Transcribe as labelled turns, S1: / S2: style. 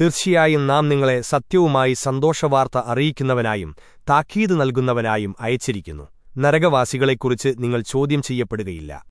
S1: തീർച്ചയായും നാം നിങ്ങളെ സത്യവുമായി സന്തോഷവാർത്ത അറിയിക്കുന്നവനായും താക്കീത് നൽകുന്നവനായും അയച്ചിരിക്കുന്നു. നരകവാസികളെക്കുറിച്ച് നിങ്ങൾ ചോദ്യം ചെയ്യപ്പെടുകയില്ല.